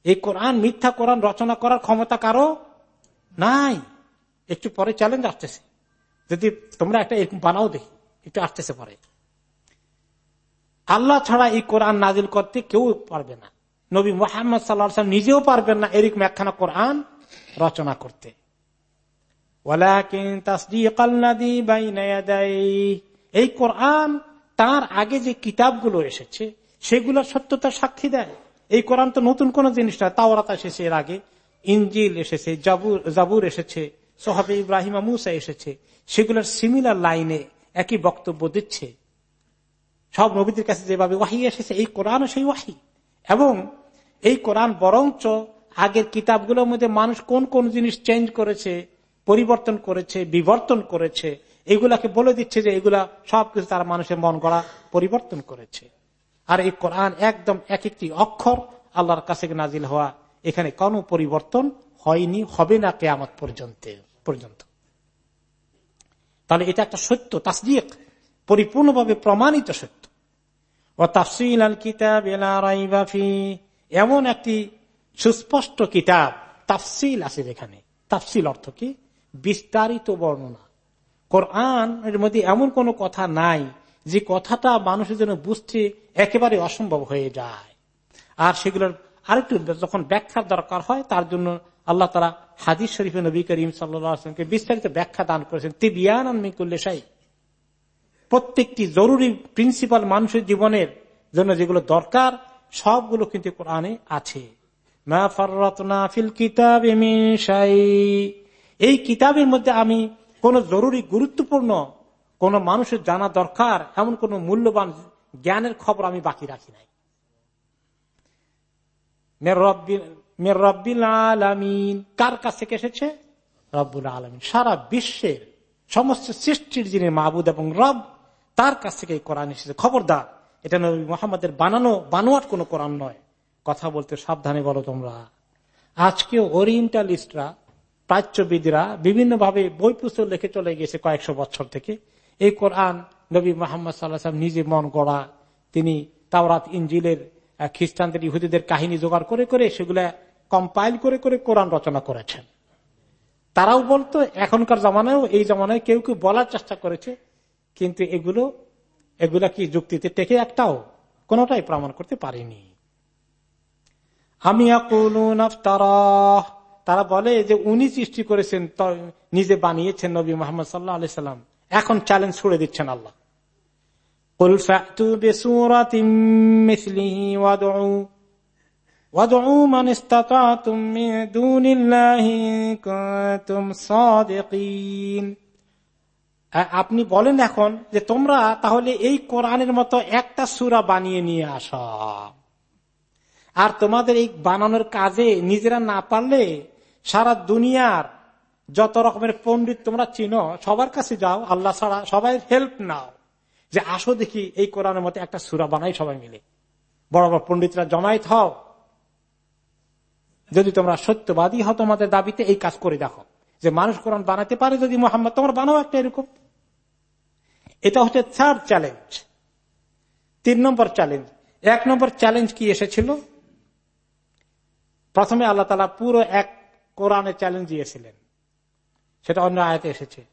এই কোরআন মিথ্যা কোরআন রচনা করার ক্ষমতা কারও? নাই। একটু পরে চ্যালেঞ্জ আসতেছে। যদি তোমরা একটা এরকম বানাও দেখি, একটু আসতেছে পরে। আল্লাহ ছাড়া এই কোরআন নাজিল করতে কেউ পারবে না। নবী মোহাম্মদ সাল্লাহ নিজেও পারবেন না এরকম একখানা কোরআন রচনা করতে। এই কোরআন তার আগে যে কিতাবগুলো এসেছে সেগুলোর সত্যতা সাক্ষী দেয়। এই কোরআন তো নতুন কোন জিনিস নয়, তাওরাত এসেছে এর আগে। ইঞ্জিল এসেছে, জাবুর এসেছে, সোহাবে ইব্রাহিমা মুসা এসেছে। সেগুলোর সিমিলার লাইনে একই বক্তব্য দিচ্ছে। সব নবীদের কাছে যেভাবে ওয়াহি এসেছে, এই কোরআনও সেই ওয়াহি। এবং এই কোরআন বরঞ্চ আগের কিতাবগুলোর মধ্যে মানুষ কোন কোন জিনিস চেঞ্জ করেছে, পরিবর্তন করেছে, বিবর্তন করেছে, এগুলাকে বলে দিচ্ছে যে এগুলা সবকিছু তারা মানুষের মন গড়া পরিবর্তন করেছে। আর এই কোরআন একদম এক একটি অক্ষর আল্লাহর কাছে নাজিল হওয়া এখানে কোনো পরিবর্তন হয়নি, হবে না কেয়ামত পর্যন্ত পর্যন্ত। তাহলে এটা একটা সত্য, তাসদিক, পরিপূর্ণভাবে প্রমাণিত সত্য। ও তাফসিল কিতাব এমন একটি সুস্পষ্ট কিতাব, তাফসিল আছে যেখানে। তাফসিল অর্থ কি? বিস্তারিত বর্ণনা। কোরআন এর মধ্যে এমন কোন কথা নাই যে কথাটা মানুষের জন্য বুঝতে একেবারে অসম্ভব হয়ে যায়। আর সেগুলোর আরেকটু যখন ব্যাখ্যার দরকার হয়, তার জন্য আল্লাহ তারা হাদিস শরীফ নবী করিম সাল্লামকে বিস্তারিত ব্যাখ্যা দান করেছেন। তিবিয়ান মিকুল্লেশাই প্রত্যেকটি জরুরি প্রিন্সিপাল মানুষের জীবনের জন্য যেগুলো দরকার, সবগুলো কিন্তু কোরআনে আছে। এই কিতাবের মধ্যে আমি কোন জরুরি গুরুত্বপূর্ণ কোন মানুষের জানা দরকার, এমন কোন মূল্যবান জ্ঞানের খবর আমি বাকি রাখি নাই। রব্বিল আলমিন। কার কাছ থেকে এসেছে? রব্বুল আলমিন। সারা বিশ্বের সমস্ত সৃষ্টির যিনি মাহবুদ এবং রব, তার কাছ থেকে কোরআন এসেছে। খবরদার, এটা নবী মোহাম্মদের বানানো, বানোয়াট কোন কোরআন নয়। কথা বলতে সাবধানে বলো তোমরা। আজকে ওরিয়েন্টালিস্টরা, প্রাচ্যবিদরা বিভিন্ন ভাবে বই পুস্তক লিখে চলে গেছে কয়েকশো বছর থেকে। এই কোরআন নবী মোহাম্মদ সাল্লাহ নিজে মন গড়া। তিনি তাওরাত ইঞ্জিলের খ্রিস্টানদের, ইহুদিদের কাহিনী জোগাড় করে করে সেগুলা কম্পাইল করে করে কোরআন রচনা করেছেন। তারাও বলতো, এখনকার জামানায় এই জামানায় কেউ কেউ বলার চেষ্টা করেছে, কিন্তু এগুলো, এগুলা কি যুক্তিতে টেকে একটাও কোনটাই প্রমাণ করতে পারেনি। আমি তারা বলে যে উনি সৃষ্টি করেছেন নিজে বানিয়েছেন নবী মোহাম্মদ সাল্লাহ আলি সাল্লাম। এখন চ্যালেঞ্জ ছুড়ে দিচ্ছেন আল্লাহ। আপনি বলেন এখন যে তোমরা তাহলে এই কোরআনের মতো একটা সুরা বানিয়ে নিয়ে আস। আর তোমাদের এই বানানোর কাজে নিজেরা না পারলে সারা দুনিয়ার যত রকমের পণ্ডিত তোমরা চিনো, সবার কাছে যাও, আল্লাহ ছাড়া সবাই হেল্প নাও। যে আসো দেখি, এই কোরআনের মতো একটা সুরা বানাই সবাই মিলে। বড় বড় পন্ডিতরা জমায়েত হও। যদি তোমরা সত্যবাদী হও তোমাদের দাবিতে, এই কাজ করে দেখো। যে মানুষ কোরআন বানাতে পারে যদি মোহাম্মদ, তোমার বানাও একটা এরকম। এটা হচ্ছে থার্ড চ্যালেঞ্জ তিন নম্বর চ্যালেঞ্জ এক নম্বর চ্যালেঞ্জ কি এসেছিল? প্রথমে আল্লাহ তালা পুরো এক কোরআনে চ্যালেঞ্জ দিয়েছিলেন। সেটা অন্য আয়তে এসেছে।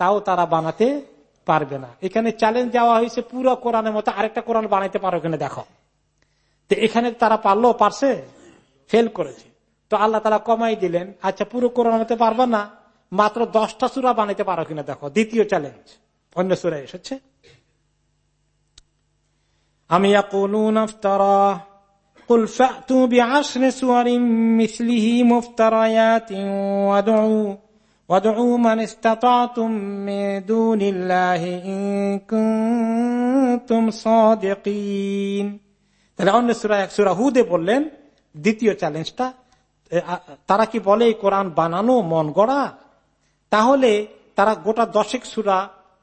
তাও তারা বানাতে পারবে না এখানে চ্যালেঞ্জ দেওয়া হয়েছে পুরো কোরআনের মতো আরেকটা কোরআন বানাইতে পারো এখানে দেখো তো এখানে তারা পারলো পারছে ফেল করেছে তো আল্লাহ তারা কমাই দিলেন আচ্ছা পুরো কোরআন হতে পারবে না মাত্র দশটা সুরা বানাইতে পারো কিনা দেখো দ্বিতীয় চ্যালেঞ্জ অন্য সুরা এসেছে আমি قل فأتوا بعشر سور مثله مفتريات وادعوا وادعوا من استطعتم من دون الله إن كنتم صادقين তাহলে অন্য সুরা এক সুরা হুদে বললেন দ্বিতীয় চ্যালেঞ্জটা তারা কি বলে কোরআন বানানো মন গড়া তাহলে তারা গোটা দশেক সুরা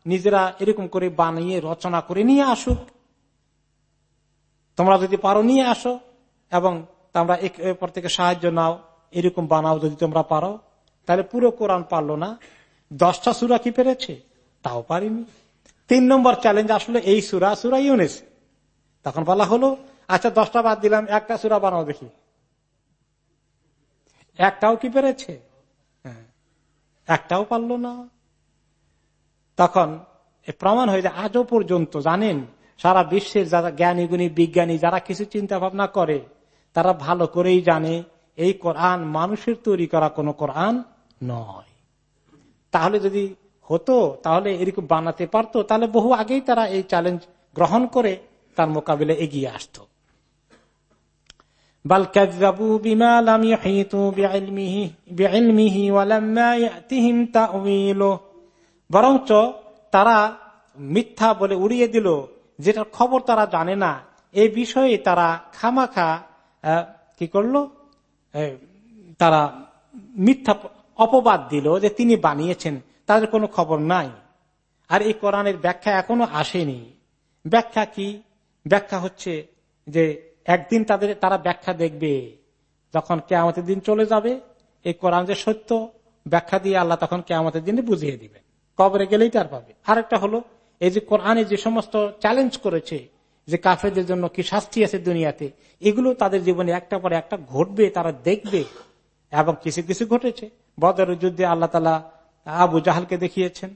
নিজেরা এরকম করে বানিয়ে রচনা করে নিয়ে আসুক তোমরা যদি পারো নিয়ে আসো এবং তোমরা এরপর থেকে সাহায্য নাও এরকম বানাও যদি তোমরা পারো তাহলে পুরো কোরআন পারল না। দশটা সুরা কি পেরেছে? তাও পারিনি। তিন নম্বর চ্যালেঞ্জ আসলে এই সুরা সুরা ইউনেস। তখন বলা হলো আচ্ছা দশটা বাদ দিলাম, একটা সুরা বানাও দেখি। একটাও কি পেরেছে? হ্যাঁ। একটাও পারল না। তখন প্রমাণ হয়ে যায়, আজও পর্যন্ত জানেন, সারা বিশ্বের যারা জ্ঞানী গুণী বিজ্ঞানী, যারা কিছু চিন্তা ভাবনা করে, তারা ভালো করেই জানে, এই কোরআন মানুষের তৈরি করা কোনো কোরআন নয়। তাহলে যদি হতো, তাহলে এরকম বানাতে পারতো, তাহলে বহু আগেই তারা এই চ্যালেঞ্জ গ্রহণ করে তার মোকাবিলা এগিয়ে আসত। বরঞ্চ তারা মিথ্যা বলে উড়িয়ে দিল, যেটার খবর তারা জানে না। এই বিষয়ে তারা খামাখা কি করল? তারা মিথ্যা অপবাদ দিল যে তিনি বানিয়েছেন, তাদের কোনো খবর নাই। আর এই কোরআনের ব্যাখ্যা এখনও আসেনি। ব্যাখ্যা কি? ব্যাখ্যা হচ্ছে যে একদিন তাদের, তারা ব্যাখ্যা দেখবে, যখন কেয়ামতের দিন চলে যাবে। এই কোরআন যে সত্য, ব্যাখ্যা দিয়ে আল্লাহ তখন কেয়ামতের দিনে বুঝিয়ে দিবেন। কবরে গেলেই তার পাবে। আরেকটা হলো, এই যে কোরআনে যে সমস্ত চ্যালেঞ্জ করেছে, যে কাফেরদের জন্য কি শাস্তি আছে দুনিয়াতে, এগুলো তাদের জীবনে একটা পরে একটা ঘটবে, তারা দেখবে, এবং কিছু কিছু ঘটেছে। বদর যুদ্ধে আল্লাহ তালা আবু জাহালকে দেখিয়েছেন,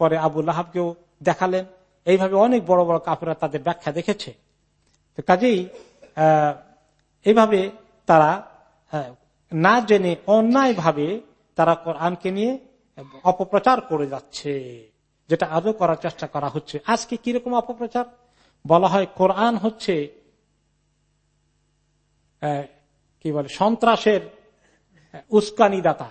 পরে আবু লাহাবকেও দেখালেন। এইভাবে অনেক বড় বড় কাপড়া তাদের ব্যাখ্যা দেখেছে। কাজেই এইভাবে তারা না জেনে অন্যায় ভাবে তারা কোরআনকে নিয়ে অপপ্রচার করে যাচ্ছে, যেটা আজও করার চেষ্টা করা হচ্ছে। আজকে কীরকম অপপ্রচার? বলা হয় কোরআন হচ্ছে কি বলে, সন্ত্রাসের উস্কানিদাতা।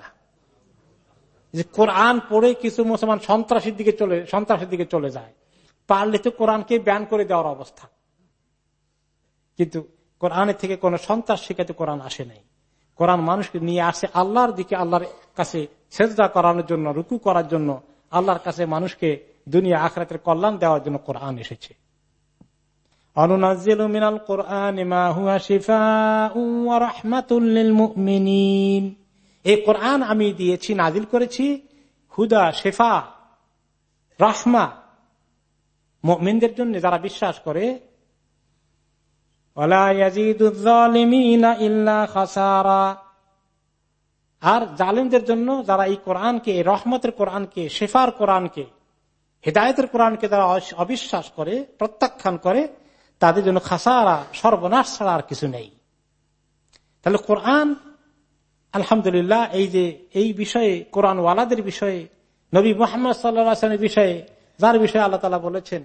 যে কোরআন পড়ে কিছু মুসলমান সন্ত্রাসের দিকে চলে, সন্ত্রাসের দিকে চলে যায়। পারলে তো কোরআনকে ব্যান করে দেওয়ার অবস্থা। কিন্তু কোরআনের থেকে কোন সন্ত্রাস শিখাতে কোরআন আসে নাই। কোরআন মানুষকে নিয়ে আসে আল্লাহর দিকে, আল্লাহর কাছে সেজদা করানোর জন্য, রুকু করার জন্য, আল্লাহর কাছে মানুষকে দুনিয়া, আখরাতের কল্যাণ দেওয়ার জন্য কোরআন এসেছে। অনুনাজিল কোরআন এই কোরআন আমি দিয়েছি নাজিল করেছি, হুদা, শেফা, রাহমা মিনদের জন্য যারা বিশ্বাস করে। আর জালিমদের জন্য যারা এই কোরআনকে রহমতের কোরআনকে, শেফার কোরআনকে, হেদায়তের কোরআনকে যারা অবিশ্বাস করে, প্রত্যাখ্যান করে, তাদের জন্য খাসারা, সর্বনাশ ছাড়া আর কিছু নেই। তাহলে কোরআন আলহামদুলিল্লাহ, এই যে, এই বিষয়ে কোরআন ওয়ালাদের বিষয়ে, নবী মোহাম্মদ সাল্লামের বিষয়ে, যার বিষয়ে আল্লাহ তালা বলেছেন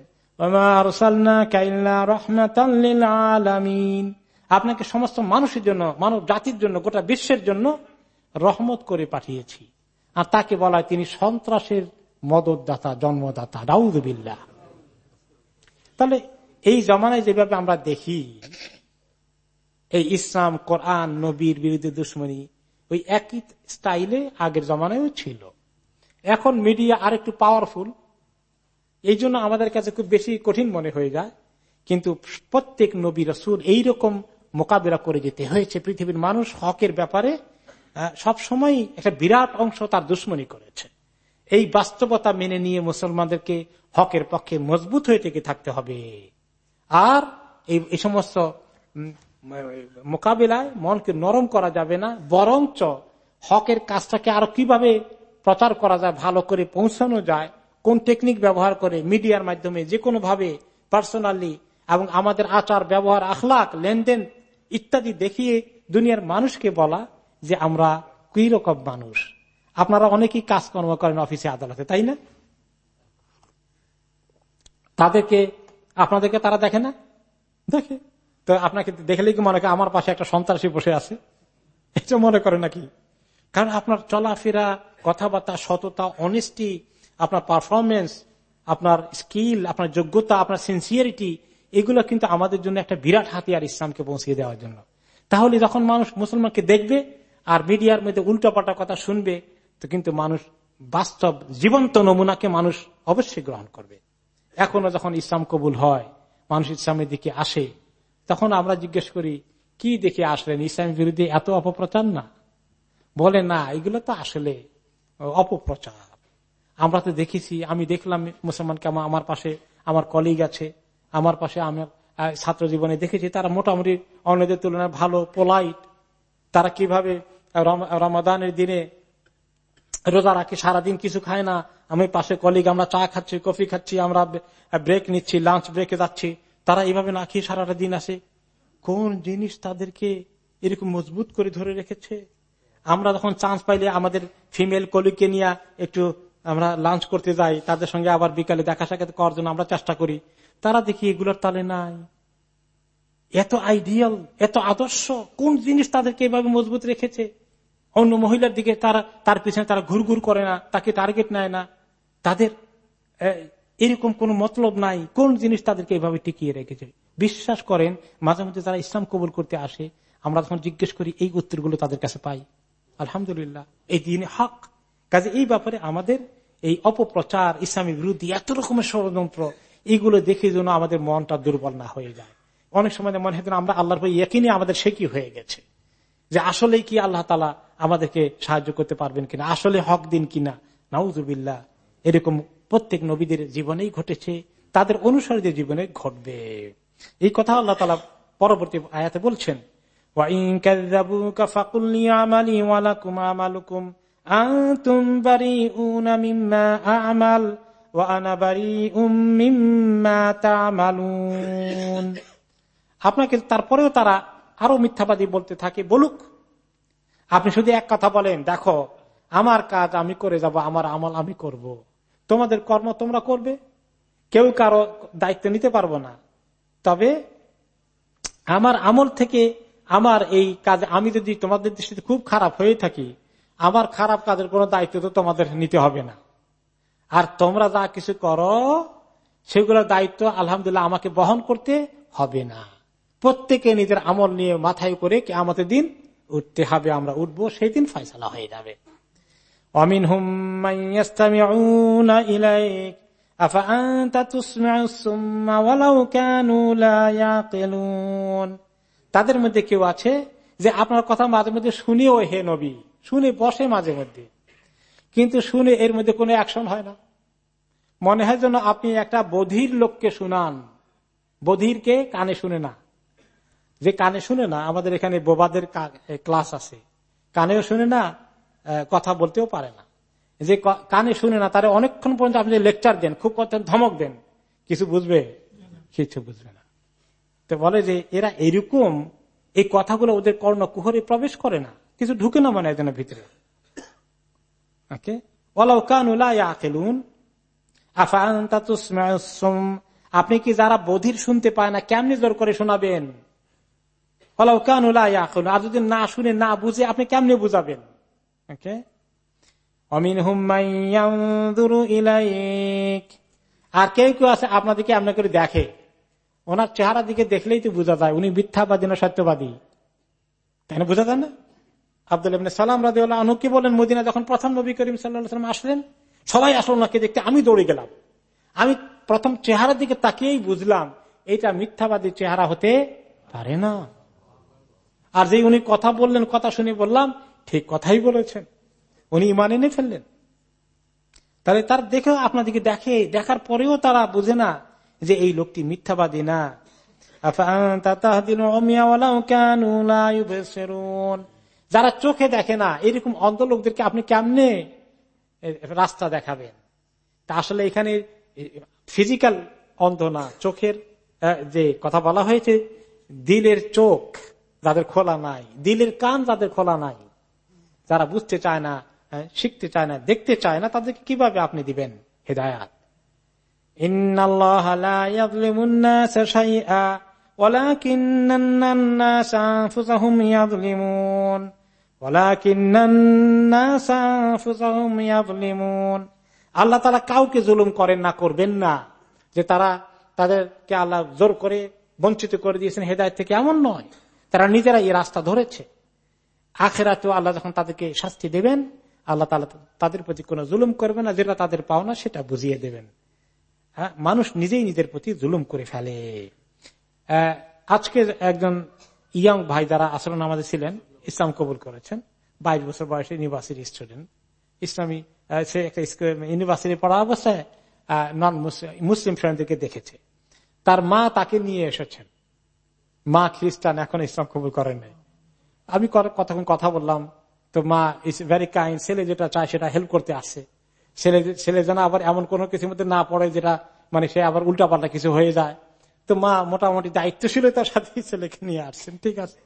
আপনাকে সমস্ত মানুষের জন্য, মানব জাতির জন্য, গোটা বিশ্বের জন্য রহমত করে পাঠিয়েছি। আর তাকে বলা তিনি সন্ত্রাসের মদতদাতা, জন্মদাতা রাউদবিল্লা তাহলে এই জমানায় যেভাবে আমরা দেখি, এই ইসলাম, কোরআন, নবীর বিরুদ্ধে দুশ্মনী ওই একই স্টাইলে আগের জমানায়ও ছিল। এখন মিডিয়া আর একটু পাওয়ারফুল এই জন্য আমাদের কাছে খুব বেশি কঠিন মনে হয়ে যায়। কিন্তু প্রত্যেক নবী রসুল এইরকম মোকাবিলা করে যেতে হয়েছে। পৃথিবীর মানুষ হকের ব্যাপারে সব সময় একটা বিরাট অংশ তার দুশ্মনী করেছে। এই বাস্তবতা মেনে নিয়ে মুসলমানদেরকে হকের পক্ষে মজবুত হয়ে থেকে থাকতে হবে। আর এই সমস্ত মোকাবিলায় মনকে নরম করা যাবে না, বরঞ্চ হকের কাজটাকে আরও কীভাবে প্রচার করা যায়, ভালো করে পৌঁছানো যায়, কোন টেকনিক ব্যবহার করে মিডিয়ার মাধ্যমে যে কোনো ভাবে পার্সোনালি এবং আমাদের আচার, ব্যবহার, আখলাক, লেনদেন ইত্যাদি দেখিয়ে দুনিয়ার মানুষকে বলা যে আমরা কি রকম মানুষ। আপনারা অনেকেই কাজকর্ম করেন অফিসে, আদালতে, তাই না? তাদেরকে, আপনাদেরকে তারা দেখে না? দেখে। তো আপনাকে দেখলেই কি মনে করে আমার পাশে একটা সন্ত্রাসী বসে আছে? এটা মনে করে নাকি? কারণ আপনার চলাফেরা, কথাবার্তা, সততা অনেস্টি আপনার পারফরমেন্স আপনার স্কিল আপনার যোগ্যতা, আপনার সিনসিয়ারিটি এগুলো কিন্তু আমাদের জন্য একটা বিরাট হাতিয়ার ইসলামকে পৌঁছিয়ে দেওয়ার জন্য। তাহলে যখন মানুষ মুসলমানকে দেখবে আর মিডিয়ার মধ্যে উল্টোপাল্টা কথা শুনবে, তো কিন্তু মানুষ বাস্তব, জীবন্ত নমুনাকে মানুষ অবশ্যই গ্রহণ করবে। এখনও যখন ইসলাম কবুল হয়, মানুষ ইসলামের দিকে আসে তখন আমরা জিজ্ঞেস করি, কি দেখে আসলেন? ইসলামের বিরুদ্ধে এত অপপ্রচার না? বলে, না, এগুলো তো আসলে অপপ্রচার। আমরা তো দেখেছি, আমি দেখলাম মুসলমানকে আমার পাশে আমার কলিগ আছে, আমার পাশে আমার ছাত্র জীবনে দেখেছি, তারা মোটামুটি অন্যদের তুলনায় ভালো পোলাইট তারা কীভাবে রমাদানের দিনে রোজা রাখি, সারাদিন কিছু খায় না, আমি পাশে কলিগ আমরা চা খাচ্ছি, কফি খাচ্ছি, আমরা ব্রেক নিচ্ছি লাঞ্চ ব্রেকে যাচ্ছি। তারা এভাবে না খেয়ে সারাটা দিন আসে। কোন জিনিস তাদেরকে এরকম মজবুত করে ধরে রেখেছে? আমরা যখন চান্স পাইলে আমাদের ফিমেল কলিগকে নিয়ে একটু আমরা লাঞ্চ করতে যাই, তাদের সঙ্গে আবার বিকালে দেখা সাক্ষাৎ করার জন্য আমরা চেষ্টা করি। তারা দেখি এগুলোর তালে নাই। এত আইডিয়াল এত আদর্শ, কোন জিনিস তাদেরকে এভাবে মজবুত রেখেছে? অন্য মহিলার দিকে তারা, তার পিছনে তারা ঘুর করে না, তাকে টার্গেট নেয় না। তাদের এরকম কোন মতলব নাই, কোন জিনিস তাদেরকে এভাবে টিকিয়ে রেখেছে। বিশ্বাস করেন, মাঝে মধ্যে তারা ইসলাম কবুল করতে আসে, আমরা যখন জিজ্ঞেস করি, এই উত্তরগুলো তাদের কাছে পাই। আলহামদুলিল্লাহ, এই দিনে হক। কাজে এই ব্যাপারে আমাদের এই অপপ্রচার, ইসলামী বিরোধী, এত রকমের ষড়যন্ত্র এইগুলো দেখে যেন আমাদের মনটা দুর্বল না হয়ে যায়। অনেক সময় মনে হয় আমরা আল্লাহর একই আমাদের সে কি হয়ে গেছে? যে আসলে কি আল্লাহ তালা আমাদেরকে সাহায্য করতে পারবেন কিনা? আসলে হক দিন কিনা? নাউজুবিল্লা এরকম প্রত্যেক নবীদের জীবনেই ঘটেছে, তাদের অনুসারীদের জীবনে ঘটবে। এই কথা আল্লাহ তালা পরবর্তী আয়াতে বলছেন আপনাকে তারপরেও তারা আরও মিথ্যাবাদী বলতে থাকে, বলুক। আপনি শুধু এক কথা বলেন, দেখো, আমার কাজ আমি করে যাব, আমার আমল আমি করব। তোমাদের কর্ম তোমরা করবে। কেউ কারও দায়িত্ব নিতে পারব না। তবে আমার আমল থেকে আমার এই কাজ, আমি যদি তোমাদের দৃষ্টিতে খুব খারাপ হয়ে থাকি, আমার খারাপ কাজের কোনো দায়িত্ব তো তোমাদের নিতে হবে না। আর তোমরা যা কিছু করো, সেগুলোর দায়িত্ব আলহামদুলিল্লাহ আমাকে বহন করতে হবে না। প্রত্যেকে নিজের আমল নিয়ে মাথায় করে কে আমাদের দিন উঠতে হবে, আমরা উঠবো, সেই দিন ফয়সলা হয়ে যাবে। অমিন তাদের মধ্যে কেউ আছে যে আপনার কথা মাঝে মধ্যে শুনেও হে নবী, শুনে বসে মাঝে মধ্যে। কিন্তু শুনে এর মধ্যে কোনো অ্যাকশন হয় না। মনে হয় যেন আপনি একটা বধির লোককে শুনান। বধিরকে কানে শুনে না। যে কানে শুনে না, আমাদের এখানে বোবাদের ক্লাস আছে। কানেও শুনে না কথা বলতেও পারে না। যে কানে শুনে না, তারা অনেকক্ষণ পর্যন্ত আপনি লেকচার দেন, খুব কথা ধমক দেন। কিছু বুঝবে? কিছু বুঝবে না। তো বলে যে, এরা এরকম, এই কথাগুলো ওদের কর্ণ কুহরে প্রবেশ করে না। কিছু ঢুকে না মানে একজনের ভিতরে। আপনি কি যারা বধির শুনতে পায় না, কেমনি জোর করে শোনাবেন? আর যদি না শুনে, না বুঝে, আপনি কেমনে বুঝাবেন? ওকে অমিন আর কেউ কেউ আছে আপনাদেরকে আপনার করে দেখে। ওনার চেহারা দিকে দেখলেই তো বোঝা যায়, উনি মিথ্যাবাদী না সত্যবাদী। তাই না বোঝা যায় না? আব্দুল সালাম রাজি আনুকে বলেন? মদিনা যখন প্রথম নবী করিম সাল্লাম আসলেন, সবাই আসল ওনাকে দেখতে, আমি দৌড়ে গেলাম। আমি প্রথম চেহারার দিকে তাকিয়েই বুঝলাম, এইটা মিথ্যাবাদী চেহারা হতে পারে না। আর যে উনি কথা বললেন, কথা শুনে বললাম ঠিক কথাই বলেছেন। উনি ইমান এনে ফেললেন। তাহলে তার দেখে আপনাদেরকে দেখে, দেখার পরেও তারা বুঝে না যে এই লোকটি মিথ্যাবাদী না। যারা চোখে দেখে না, এরকম অন্ধ লোকদেরকে আপনি কেমনে রাস্তা দেখাবেন? তা আসলে এখানে ফিজিক্যাল অন্ধ না। চোখের যে কথা বলা হয়েছে, দিলের চোখ যাদের খোলা নাই, দিলের কান যাদের খোলা নাই যারা বুঝতে চায় না হ্যাঁ, শিখতে চায় না দেখতে চায় না তাদেরকে কীভাবে আপনি দিবেন হেদায়াত? আল্লাহ তারা কাউকে জুলুম করেন না করবেন না। যে তারা তাদেরকে আল্লাহ জোর করে বঞ্চিত করে দিয়েছেন হেদায়ত থেকে এমন নয়। তারা নিজেরা এই রাস্তা ধরেছে। আখেরাতেও আল্লাহ যখন তাদেরকে শাস্তি দেবেন, আল্লাহ তালা তাদের প্রতি কোন জুলুম করবে না। যেটা তাদের পাওনা, সেটা বুঝিয়ে দেবেন। হ্যাঁ মানুষ নিজেই নিজের প্রতি জুলুম করে ফেলে। আজকে একজন ইয়াং ভাই যারা আসলে আমাদের ছিলেন, ইসলাম কবুল করেছেন। বাইশ বছর বয়সে ইউনিভার্সিটি স্টুডেন্ট ইসলামী সে একটা ইউনিভার্সিটি পড়া অবস্থায় নন মুসলিম ফ্রেন্ডদেরকে দেখেছে। তার মা তাকে নিয়ে এসেছেন। মা খ্রিস্টান, এখন ইসলাম কবুল করেন নাই। আমি কতক্ষণ কথা বললাম, তো মা ইস ভেরি কাইন্ড ছেলে যেটা চায় সেটা হেল্প করতে আসে। ছেলে ছেলে যেন আবার এমন কোনো কিছুর মধ্যে না পড়ে যেটা মানে সে আবার উল্টাপাল্টা কিছু হয়ে যায়। তো মা মোটামুটি দায়িত্বশীলতার সাথে *laughs* ছেলেকে নিয়ে আসছেন, ঠিক আছে।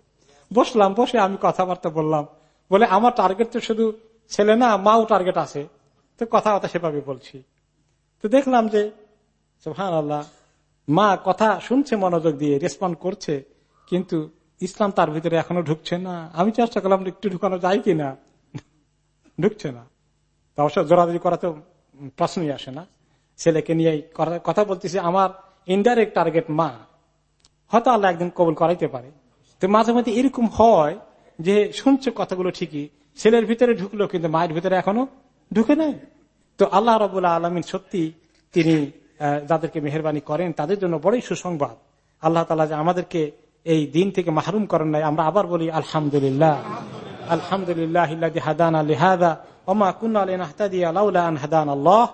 বসলাম, বসে আমি কথাবার্তা বললাম। বলে, আমার টার্গেট তো শুধু ছেলে না, মাও টার্গেট আছে। তো কথাবার্তা সেভাবে বলছি। তো দেখলাম যে হ্যাঁ আল্লাহ মা কথা শুনছে, মনোযোগ দিয়ে রেসপন্ড করছে, কিন্তু ইসলাম তার ভিতরে এখনও ঢুকছে না। আমি চেষ্টা করলাম একটু ঢুকানো যায় কিনা। ঢুকছে না। তা অবশ্য জোরাজোরি করা তো প্রশ্নই আসে না। ছেলেকে নিয়ে কথা বলতেছি, আমার ইনডাইরেক্ট টার্গেট মা। হয়তো আল্লাহ একদিন কবুল করাইতে পারে। তো মাঝে মাঝে এরকম হয় যে শুনছে কথাগুলো ঠিকই, ছেলের ভিতরে ঢুকলো কিন্তু মায়ের ভিতরে এখনও ঢুকে নাই। তো আল্লাহ রবুল্লাহ আলমিন সত্যি তিনি যাদেরকে মেহরবানি করেন, তাদের জন্য বড়ই সুসংবাদ। আল্লাহ তালা যে আমাদেরকে এই দিন থেকে মাহরুম করেন নাই আমরা আবার বলি আলহামদুলিল্লাহ আলহামদুলিল্লাহ হাদান আলী হাদা ওমা কুন্না আলী নাহতাদি আলাউলা হাদান আল্লাহ